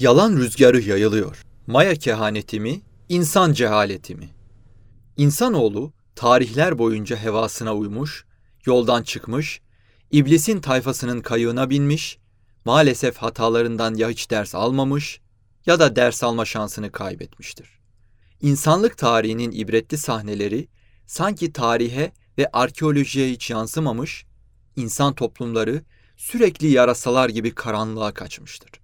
Yalan rüzgarı yayılıyor. Maya kehaneti mi, insan cehaleti mi? İnsanoğlu tarihler boyunca hevasına uymuş, yoldan çıkmış, iblisin tayfasının kayığına binmiş, maalesef hatalarından ya hiç ders almamış ya da ders alma şansını kaybetmiştir. İnsanlık tarihinin ibretli sahneleri sanki tarihe ve arkeolojiye hiç yansımamış, insan toplumları sürekli yarasalar gibi karanlığa kaçmıştır.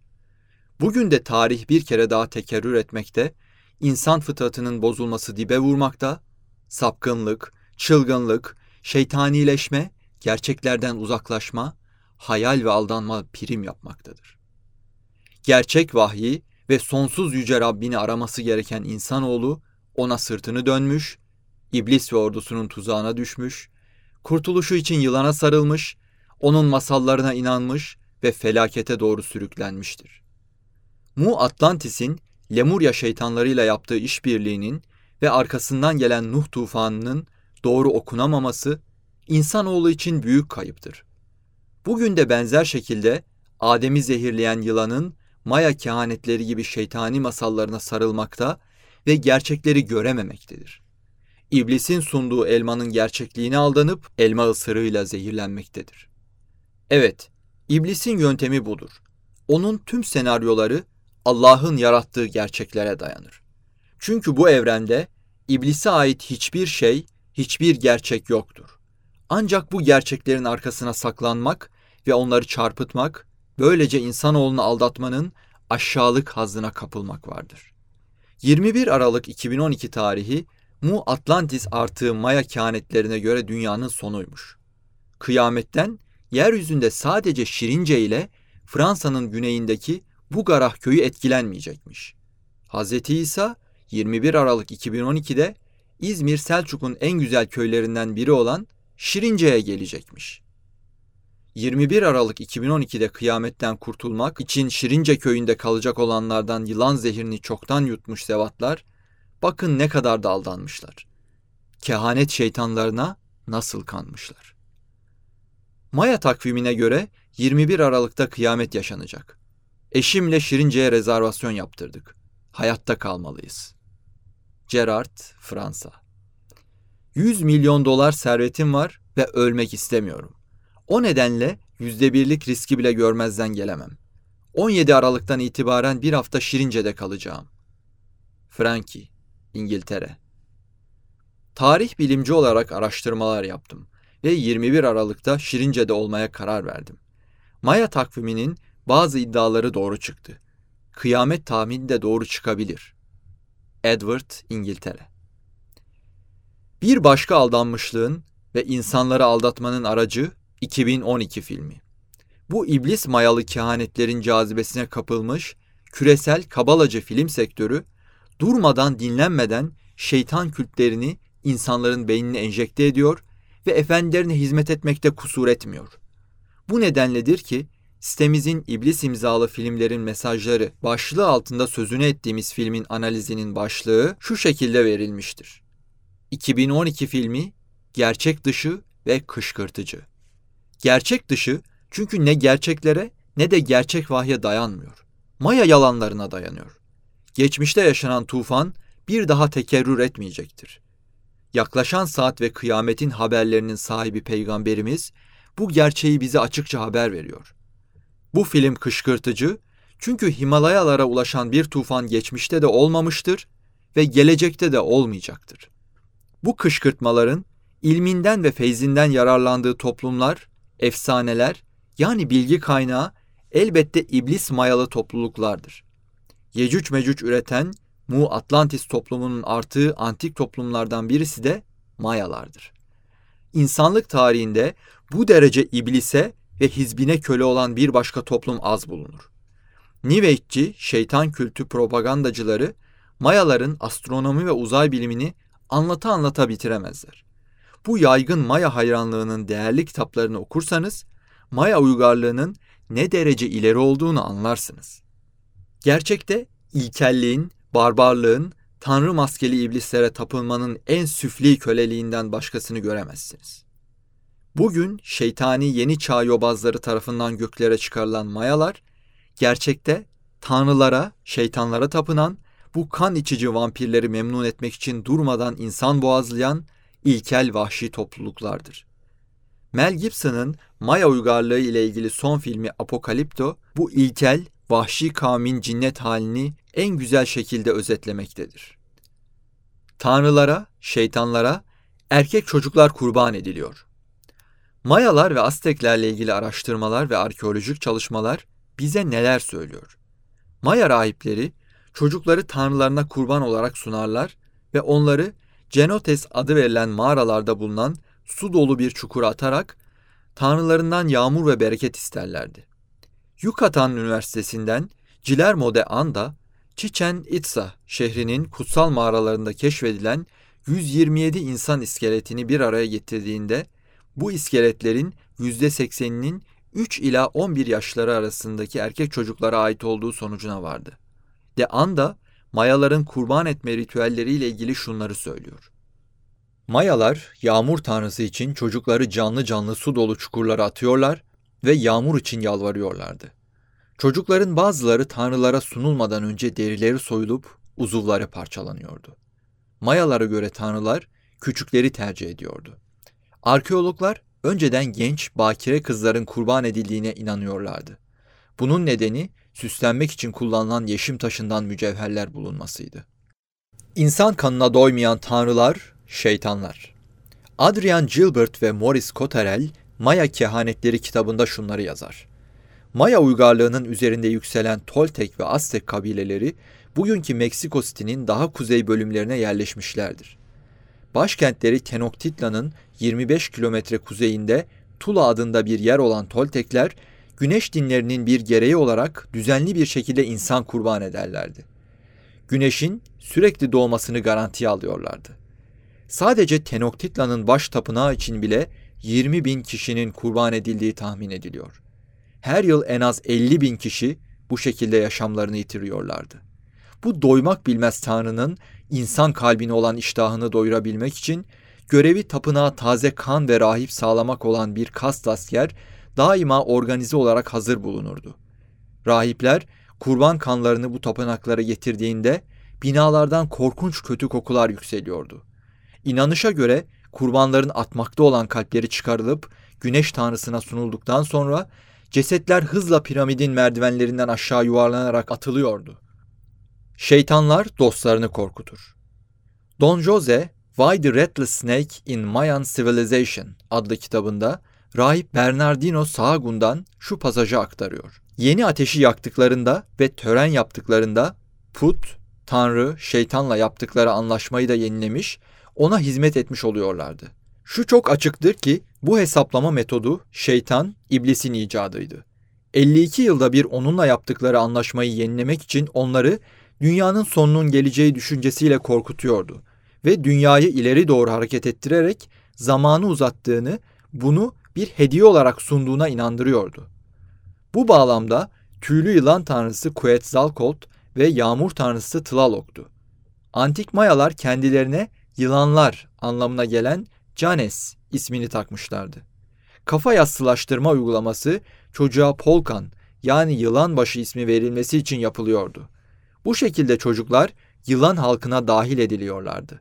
Bugün de tarih bir kere daha tekerrür etmekte, insan fıtratının bozulması dibe vurmakta, sapkınlık, çılgınlık, şeytanileşme, gerçeklerden uzaklaşma, hayal ve aldanma prim yapmaktadır. Gerçek vahyi ve sonsuz yüce Rabbini araması gereken insanoğlu ona sırtını dönmüş, iblis ve ordusunun tuzağına düşmüş, kurtuluşu için yılana sarılmış, onun masallarına inanmış ve felakete doğru sürüklenmiştir. Mu Atlantis'in Lemurya şeytanlarıyla yaptığı işbirliğinin ve arkasından gelen Nuh tufanının doğru okunamaması insanoğlu için büyük kayıptır. Bugün de benzer şekilde Adem'i zehirleyen yılanın Maya kehanetleri gibi şeytani masallarına sarılmakta ve gerçekleri görememektedir. İblisin sunduğu elmanın gerçekliğine aldanıp elma ısırığıyla zehirlenmektedir. Evet, iblisin yöntemi budur. Onun tüm senaryoları Allah'ın yarattığı gerçeklere dayanır. Çünkü bu evrende iblise ait hiçbir şey, hiçbir gerçek yoktur. Ancak bu gerçeklerin arkasına saklanmak ve onları çarpıtmak, böylece insanoğlunu aldatmanın aşağılık hazına kapılmak vardır. 21 Aralık 2012 tarihi Mu Atlantis artı Maya kehanetlerine göre dünyanın sonuymuş. Kıyametten yeryüzünde sadece Şirince ile Fransa'nın güneyindeki Bugarah köyü etkilenmeyecekmiş. Hz. İsa 21 Aralık 2012'de İzmir Selçuk'un en güzel köylerinden biri olan Şirince'ye gelecekmiş. 21 Aralık 2012'de kıyametten kurtulmak için Şirince köyünde kalacak olanlardan yılan zehirini çoktan yutmuş zevatlar, bakın ne kadar da aldanmışlar. Kehanet şeytanlarına nasıl kanmışlar. Maya takvimine göre 21 Aralık'ta kıyamet yaşanacak. Eşimle Şirince'ye rezervasyon yaptırdık. Hayatta kalmalıyız. Gerard, Fransa 100 milyon dolar servetim var ve ölmek istemiyorum. O nedenle yüzde birlik riski bile görmezden gelemem. 17 Aralık'tan itibaren bir hafta Şirince'de kalacağım. Frankie, İngiltere. Tarih bilimci olarak araştırmalar yaptım ve 21 Aralık'ta Şirince'de olmaya karar verdim. Maya takviminin bazı iddiaları doğru çıktı. Kıyamet tahmini de doğru çıkabilir. Edward, İngiltere. Bir başka aldanmışlığın ve insanları aldatmanın aracı 2012 filmi. Bu iblis mayalı kehanetlerin cazibesine kapılmış küresel kabalacı film sektörü durmadan dinlenmeden şeytan kültlerini insanların beynine enjekte ediyor ve efendilerine hizmet etmekte kusur etmiyor. Bu nedenledir ki sitemizin iblis imzalı filmlerin mesajları başlığı altında sözünü ettiğimiz filmin analizinin başlığı şu şekilde verilmiştir. 2012 filmi gerçek dışı ve kışkırtıcı. Gerçek dışı çünkü ne gerçeklere ne de gerçek vahye dayanmıyor. Maya yalanlarına dayanıyor. Geçmişte yaşanan tufan bir daha tekerrür etmeyecektir. Yaklaşan saat ve kıyametin haberlerinin sahibi peygamberimiz bu gerçeği bize açıkça haber veriyor. Bu film kışkırtıcı çünkü Himalayalara ulaşan bir tufan geçmişte de olmamıştır ve gelecekte de olmayacaktır. Bu kışkırtmaların ilminden ve feyzinden yararlandığı toplumlar, efsaneler yani bilgi kaynağı elbette iblis mayalı topluluklardır. Yecüc mecüc üreten Mu Atlantis toplumunun artığı antik toplumlardan birisi de Mayalardır. İnsanlık tarihinde bu derece iblise ve hizbine köle olan bir başka toplum az bulunur. New Age'ci şeytan kültü propagandacıları Mayaların astronomi ve uzay bilimini anlata anlata bitiremezler. Bu yaygın Maya hayranlığının değerli kitaplarını okursanız Maya uygarlığının ne derece ileri olduğunu anlarsınız. Gerçekte ilkelliğin, barbarlığın, tanrı maskeli iblislere tapınmanın en süfli köleliğinden başkasını göremezsiniz. Bugün şeytani yeni çağ yobazları tarafından göklere çıkarılan mayalar, gerçekte tanrılara, şeytanlara tapınan, bu kan içici vampirleri memnun etmek için durmadan insan boğazlayan ilkel vahşi topluluklardır. Mel Gibson'ın Maya uygarlığı ile ilgili son filmi Apokalipto, bu ilkel, vahşi kavmin cinnet halini en güzel şekilde özetlemektedir. Tanrılara, şeytanlara, erkek çocuklar kurban ediliyor. Mayalar ve Azteklerle ilgili araştırmalar ve arkeolojik çalışmalar bize neler söylüyor? Maya rahipleri çocukları tanrılarına kurban olarak sunarlar ve onları Cenotes adı verilen mağaralarda bulunan su dolu bir çukura atarak tanrılarından yağmur ve bereket isterlerdi. Yucatan Üniversitesi'nden Cilermo de Anda, Chichen Itza şehrinin kutsal mağaralarında keşfedilen 127 insan iskeletini bir araya getirdiğinde bu iskeletlerin %80'inin 3 ila 11 yaşları arasındaki erkek çocuklara ait olduğu sonucuna vardı. De Anda, Mayaların kurban etme ritüelleriyle ilgili şunları söylüyor. Mayalar yağmur tanrısı için çocukları canlı canlı su dolu çukurlara atıyorlar ve yağmur için yalvarıyorlardı. Çocukların bazıları tanrılara sunulmadan önce derileri soyulup uzuvları parçalanıyordu. Mayalara göre tanrılar küçükleri tercih ediyordu. Arkeologlar önceden genç, bakire kızların kurban edildiğine inanıyorlardı. Bunun nedeni süslenmek için kullanılan yeşim taşından mücevherler bulunmasıydı. İnsan kanına doymayan tanrılar, şeytanlar. Adrian Gilbert ve Morris Cotterell, Maya Kehanetleri kitabında şunları yazar. Maya uygarlığının üzerinde yükselen Toltek ve Aztek kabileleri bugünkü Meksiko City'nin daha kuzey bölümlerine yerleşmişlerdir. Başkentleri Tenochtitlan'ın 25 kilometre kuzeyinde Tula adında bir yer olan Toltekler, güneş dinlerinin bir gereği olarak düzenli bir şekilde insan kurban ederlerdi. Güneşin sürekli doğmasını garantiye alıyorlardı. Sadece Tenochtitlan'ın baş tapınağı için bile 20 bin kişinin kurban edildiği tahmin ediliyor. Her yıl en az 50 bin kişi bu şekilde yaşamlarını yitiriyorlardı. Bu doymak bilmez Tanrı'nın insan kalbine olan iştahını doyurabilmek için görevi tapınağa taze kan ve rahip sağlamak olan bir kast asker daima organize olarak hazır bulunurdu. Rahipler kurban kanlarını bu tapınaklara getirdiğinde binalardan korkunç kötü kokular yükseliyordu. İnanışa göre kurbanların atmakta olan kalpleri çıkarılıp güneş tanrısına sunulduktan sonra cesetler hızla piramidin merdivenlerinden aşağı yuvarlanarak atılıyordu. Şeytanlar dostlarını korkutur. Don Jose, Why the Rattlesnake Snake in Mayan Civilization adlı kitabında rahip Bernardino Sahagund'dan şu pasajı aktarıyor. Yeni ateşi yaktıklarında ve tören yaptıklarında put, tanrı, şeytanla yaptıkları anlaşmayı da yenilemiş, ona hizmet etmiş oluyorlardı. Şu çok açıktır ki bu hesaplama metodu şeytan, iblisin icadıydı. 52 yılda bir onunla yaptıkları anlaşmayı yenilemek için onları dünyanın sonunun geleceği düşüncesiyle korkutuyordu ve dünyayı ileri doğru hareket ettirerek zamanı uzattığını, bunu bir hediye olarak sunduğuna inandırıyordu. Bu bağlamda tüylü yılan tanrısı Quetzalcoatl ve yağmur tanrısı Tlaloc'tu. Antik Mayalar kendilerine yılanlar anlamına gelen Canes ismini takmışlardı. Kafa yassılaştırma uygulaması çocuğa Polkan yani yılan başı ismi verilmesi için yapılıyordu. Bu şekilde çocuklar yılan halkına dahil ediliyorlardı.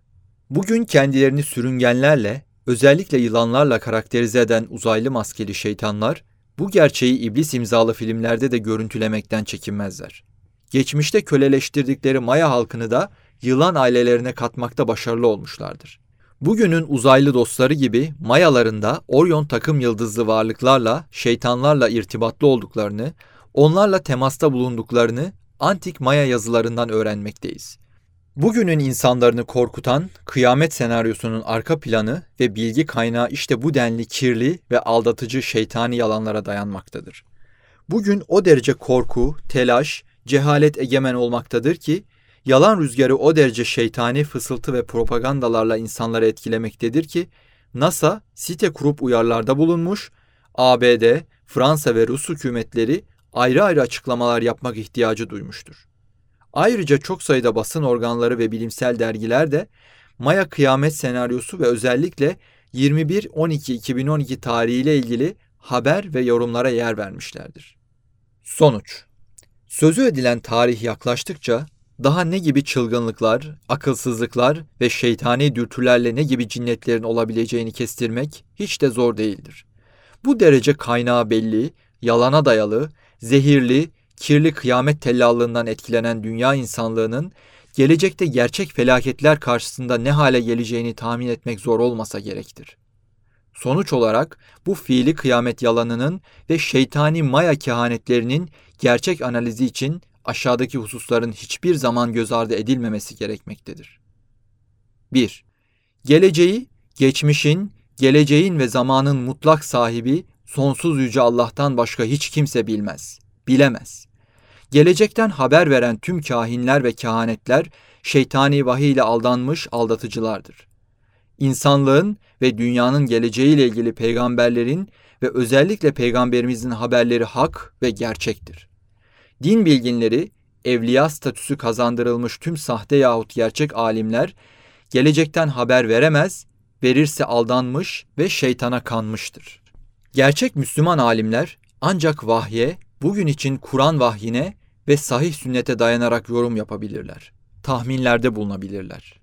Bugün kendilerini sürüngenlerle, özellikle yılanlarla karakterize eden uzaylı maskeli şeytanlar, bu gerçeği iblis imzalı filmlerde de görüntülemekten çekinmezler. Geçmişte köleleştirdikleri Maya halkını da yılan ailelerine katmakta başarılı olmuşlardır. Bugünün uzaylı dostları gibi Mayaların da Orion takım yıldızlı varlıklarla, şeytanlarla irtibatlı olduklarını, onlarla temasta bulunduklarını antik Maya yazılarından öğrenmekteyiz. Bugünün insanlarını korkutan kıyamet senaryosunun arka planı ve bilgi kaynağı işte bu denli kirli ve aldatıcı şeytani yalanlara dayanmaktadır. Bugün o derece korku, telaş, cehalet egemen olmaktadır ki yalan rüzgarı o derece şeytani fısıltı ve propagandalarla insanları etkilemektedir ki NASA site kurup uyarlarda bulunmuş, ABD, Fransa ve Rus hükümetleri ayrı ayrı açıklamalar yapmak ihtiyacı duymuştur. Ayrıca çok sayıda basın organları ve bilimsel dergiler de Maya kıyamet senaryosu ve özellikle 21-12-2012 tarihiyle ilgili haber ve yorumlara yer vermişlerdir. Sonuç Sözü edilen tarih yaklaştıkça daha ne gibi çılgınlıklar, akılsızlıklar ve şeytani dürtülerle ne gibi cinnetlerin olabileceğini kestirmek hiç de zor değildir. Bu derece kaynağı belli, yalana dayalı, zehirli, kirli kıyamet tellallığından etkilenen dünya insanlığının gelecekte gerçek felaketler karşısında ne hale geleceğini tahmin etmek zor olmasa gerektir. Sonuç olarak bu fiili kıyamet yalanının ve şeytani maya kehanetlerinin gerçek analizi için aşağıdaki hususların hiçbir zaman göz ardı edilmemesi gerekmektedir. 1. Geleceği, geçmişin, geleceğin ve zamanın mutlak sahibi sonsuz yüce Allah'tan başka hiç kimse bilmez, bilemez. Gelecekten haber veren tüm kahinler ve kehanetler şeytani vahiy ile aldanmış aldatıcılardır. İnsanlığın ve dünyanın geleceğiyle ilgili peygamberlerin ve özellikle peygamberimizin haberleri hak ve gerçektir. Din bilginleri, evliya statüsü kazandırılmış tüm sahte yahut gerçek alimler gelecekten haber veremez, verirse aldanmış ve şeytana kanmıştır. Gerçek Müslüman alimler ancak vahye, bugün için Kur'an vahyine ve sahih sünnete dayanarak yorum yapabilirler. Tahminlerde bulunabilirler.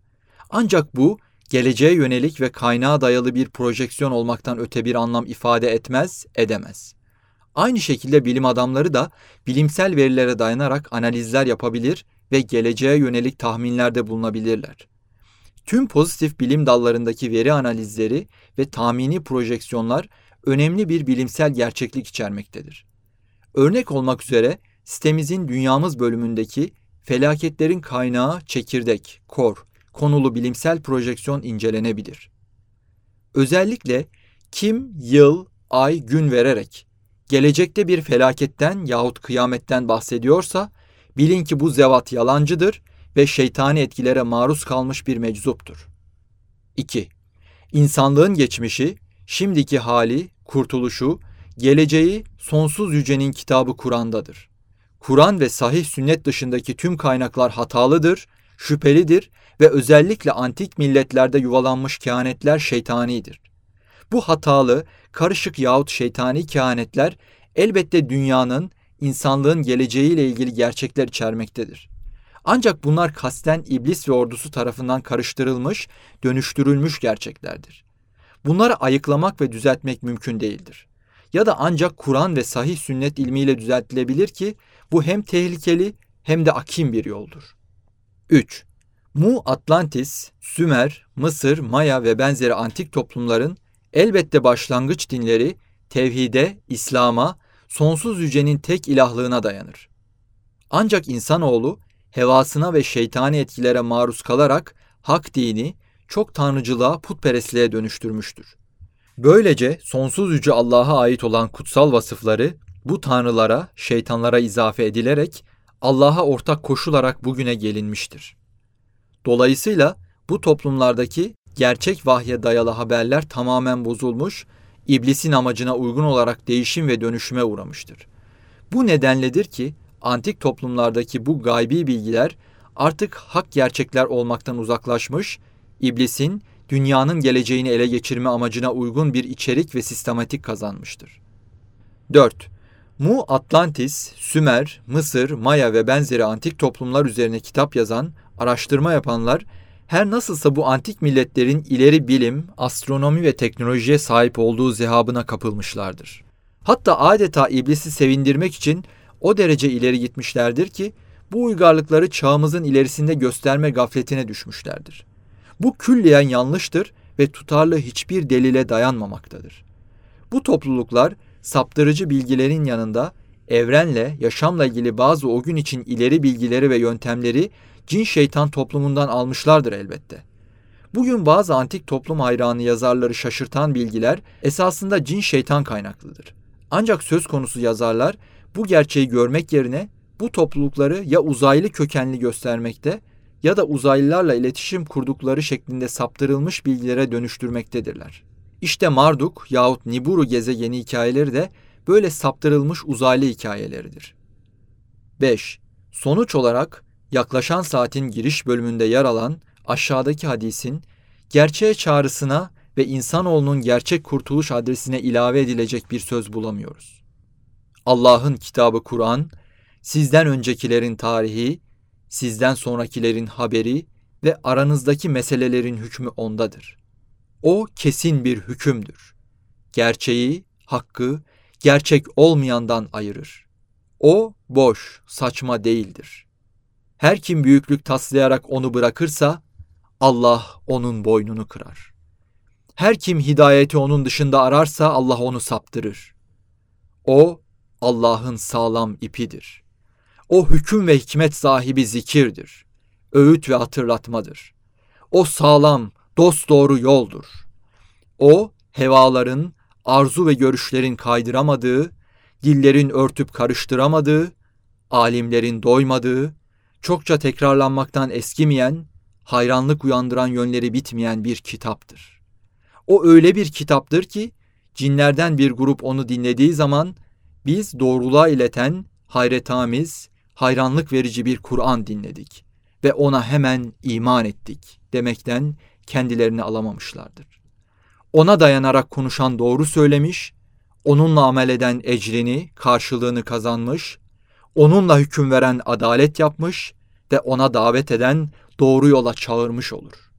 Ancak bu geleceğe yönelik ve kaynağa dayalı bir projeksiyon olmaktan öte bir anlam ifade etmez, edemez. Aynı şekilde bilim adamları da bilimsel verilere dayanarak analizler yapabilir ve geleceğe yönelik tahminlerde bulunabilirler. Tüm pozitif bilim dallarındaki veri analizleri ve tahmini projeksiyonlar önemli bir bilimsel gerçeklik içermektedir. Örnek olmak üzere sitemizin dünyamız bölümündeki felaketlerin kaynağı çekirdek, kor, konulu bilimsel projeksiyon incelenebilir. Özellikle kim, yıl, ay, gün vererek gelecekte bir felaketten yahut kıyametten bahsediyorsa bilin ki bu zevat yalancıdır ve şeytani etkilere maruz kalmış bir meczuptur. 2. İnsanlığın geçmişi, şimdiki hali, kurtuluşu, geleceği sonsuz yücenin kitabı Kur'an'dadır. Kur'an ve sahih sünnet dışındaki tüm kaynaklar hatalıdır, şüphelidir ve özellikle antik milletlerde yuvalanmış kehanetler şeytanidir. Bu hatalı, karışık yahut şeytani kehanetler elbette dünyanın, insanlığın geleceğiyle ilgili gerçekler içermektedir. Ancak bunlar kasten iblis ve ordusu tarafından karıştırılmış, dönüştürülmüş gerçeklerdir. Bunları ayıklamak ve düzeltmek mümkün değildir. Ya da ancak Kur'an ve sahih sünnet ilmiyle düzeltilebilir ki bu hem tehlikeli hem de akim bir yoldur. 3. Mu Atlantis, Sümer, Mısır, Maya ve benzeri antik toplumların elbette başlangıç dinleri tevhide, İslam'a, sonsuz yücenin tek ilahlığına dayanır. Ancak insanoğlu hevasına ve şeytani etkilere maruz kalarak hak dini çok tanrıcılığa, putperestliğe dönüştürmüştür. Böylece sonsuz yüce Allah'a ait olan kutsal vasıfları bu tanrılara, şeytanlara izafe edilerek Allah'a ortak koşularak bugüne gelinmiştir. Dolayısıyla bu toplumlardaki gerçek vahye dayalı haberler tamamen bozulmuş, iblisin amacına uygun olarak değişim ve dönüşüme uğramıştır. Bu nedenledir ki antik toplumlardaki bu gaybi bilgiler artık hak gerçekler olmaktan uzaklaşmış, iblisin dünyanın geleceğini ele geçirme amacına uygun bir içerik ve sistematik kazanmıştır. 4. Mu Atlantis, Sümer, Mısır, Maya ve benzeri antik toplumlar üzerine kitap yazan, araştırma yapanlar her nasılsa bu antik milletlerin ileri bilim, astronomi ve teknolojiye sahip olduğu zehabına kapılmışlardır. Hatta adeta iblisi sevindirmek için o derece ileri gitmişlerdir ki bu uygarlıkları çağımızın ilerisinde gösterme gafletine düşmüşlerdir. Bu külliyen yanlıştır ve tutarlı hiçbir delile dayanmamaktadır. Bu topluluklar saptırıcı bilgilerin yanında evrenle, yaşamla ilgili bazı o gün için ileri bilgileri ve yöntemleri cin şeytan toplumundan almışlardır elbette. Bugün bazı antik toplum hayranı yazarları şaşırtan bilgiler esasında cin şeytan kaynaklıdır. Ancak söz konusu yazarlar bu gerçeği görmek yerine bu toplulukları ya uzaylı kökenli göstermekte ya da uzaylılarla iletişim kurdukları şeklinde saptırılmış bilgilere dönüştürmektedirler. İşte Marduk yahut Niburu gezegeni hikayeleri de böyle saptırılmış uzaylı hikayeleridir. 5. Sonuç olarak yaklaşan saatin giriş bölümünde yer alan aşağıdaki hadisin gerçeğe çağrısına ve insanoğlunun gerçek kurtuluş adresine ilave edilecek bir söz bulamıyoruz. Allah'ın kitabı Kur'an, sizden öncekilerin tarihi, sizden sonrakilerin haberi ve aranızdaki meselelerin hükmü ondadır. O kesin bir hükümdür. Gerçeği, hakkı, gerçek olmayandan ayırır. O boş, saçma değildir. Her kim büyüklük taslayarak onu bırakırsa Allah onun boynunu kırar. Her kim hidayeti onun dışında ararsa Allah onu saptırır. O Allah'ın sağlam ipidir. O hüküm ve hikmet sahibi zikirdir. Öğüt ve hatırlatmadır. O sağlam, dosdoğru yoldur. O hevaların, arzu ve görüşlerin kaydıramadığı, dillerin örtüp karıştıramadığı, alimlerin doymadığı, çokça tekrarlanmaktan eskimeyen, hayranlık uyandıran yönleri bitmeyen bir kitaptır. O öyle bir kitaptır ki cinlerden bir grup onu dinlediği zaman biz doğruluğa ileten hayretamiz, hayranlık verici bir Kur'an dinledik ve ona hemen iman ettik demekten kendilerini alamamışlardır. Ona dayanarak konuşan doğru söylemiş, onunla amel eden ecrini, karşılığını kazanmış, onunla hüküm veren adalet yapmış ve ona davet eden doğru yola çağırmış olur.